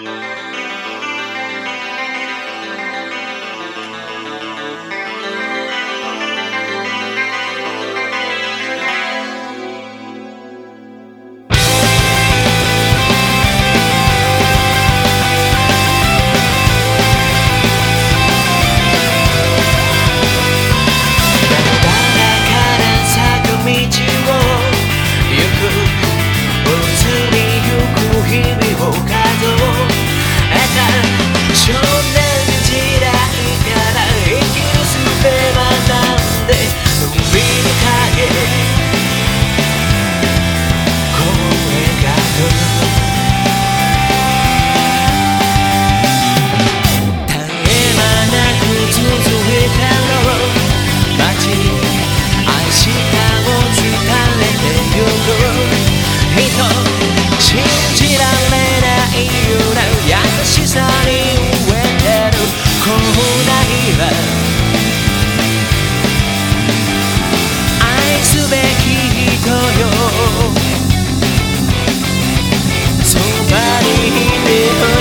よそ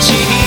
しい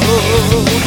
来